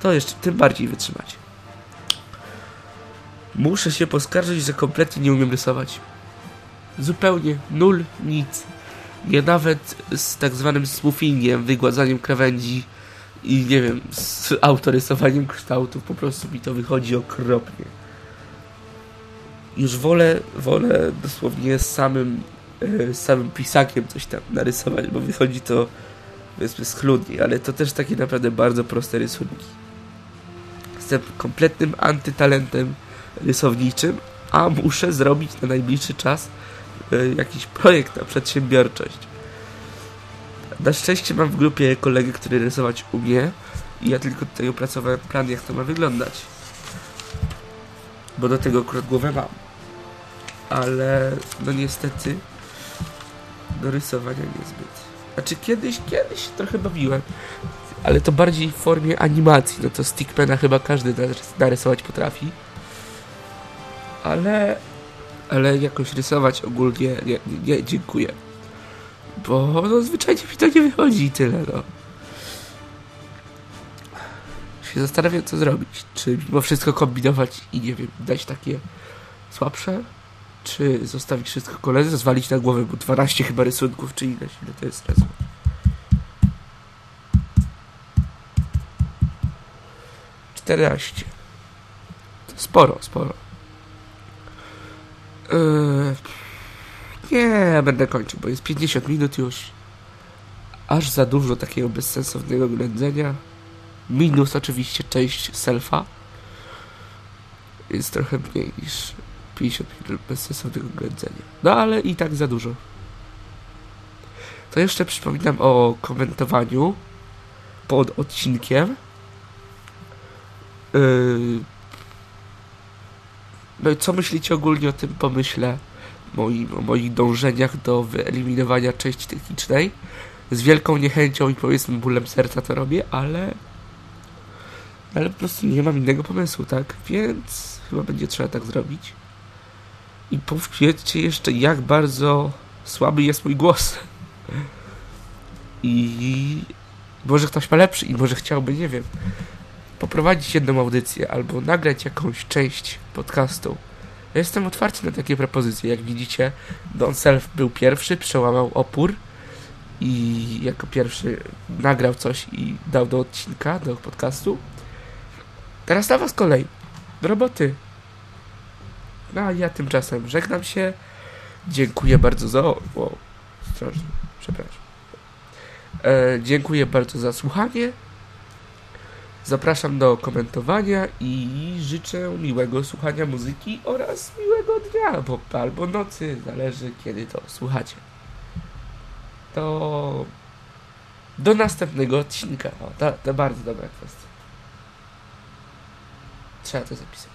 To jeszcze tym bardziej wytrzymacie. Muszę się poskarżyć, że kompletnie nie umiem rysować. Zupełnie nul, nic. Nie nawet z tak zwanym smoothiniem, wygładzaniem krawędzi i nie wiem, z autorysowaniem kształtów, po prostu mi to wychodzi okropnie. Już wolę, wolę dosłownie samym, e, samym pisakiem coś tam narysować, bo wychodzi to powiedzmy schludniej, ale to też takie naprawdę bardzo proste rysunki. Jestem kompletnym antytalentem rysowniczym, a muszę zrobić na najbliższy czas e, jakiś projekt na przedsiębiorczość. Na szczęście mam w grupie kolegę, który rysować umie i ja tylko tutaj opracowałem plan, jak to ma wyglądać. Bo do tego akurat głowę mam. Ale no niestety do rysowania niezbyt. Znaczy kiedyś, kiedyś trochę bawiłem, ale to bardziej w formie animacji. No to Stickmana chyba każdy narys- narysować potrafi. Ale ale jakoś rysować ogólnie nie, nie, nie dziękuję. Bo no, zwyczajnie mi to nie wychodzi i tyle, no. Się zastanawiam, co zrobić. Czy mimo wszystko kombinować i nie wiem, dać takie słabsze? Czy zostawić wszystko koledze, zwalić na głowę, bo 12 chyba rysunków, czy ileś, ile to jest rysunków? Czternaście. Sporo, sporo. Yy, nie, będę kończył, bo jest 50 minut już. Aż za dużo takiego bezsensownego ględzenia. Minus oczywiście część selfa. Jest trochę mniej niż 50 minut bezsensownego ględzenia. No ale i tak za dużo. To jeszcze przypominam o komentowaniu pod odcinkiem. Yy, no i co myślicie ogólnie o tym pomyśle moim, o moich dążeniach do wyeliminowania części technicznej? Z wielką niechęcią i powiedzmy bólem serca to robię, ale ale po prostu nie mam innego pomysłu, tak? Więc chyba będzie trzeba tak zrobić. I powiedzcie jeszcze, jak bardzo słaby jest mój głos. I może ktoś ma lepszy i może chciałby, nie wiem, poprowadzić jedną audycję albo nagrać jakąś część podcastu. Ja jestem otwarty na takie propozycje. Jak widzicie, Don Self był pierwszy, przełamał opór i jako pierwszy nagrał coś i dał do odcinka, do podcastu. Teraz na was kolej. Do roboty. No a ja tymczasem żegnam się. Dziękuję bardzo za... O, ostrożnie, przepraszam. E, dziękuję bardzo za słuchanie. Zapraszam do komentowania i życzę miłego słuchania muzyki oraz miłego dnia albo, albo nocy, zależy kiedy to słuchacie. To do następnego odcinka. O, to, to bardzo dobra kwestia. Trzeba to zapisać.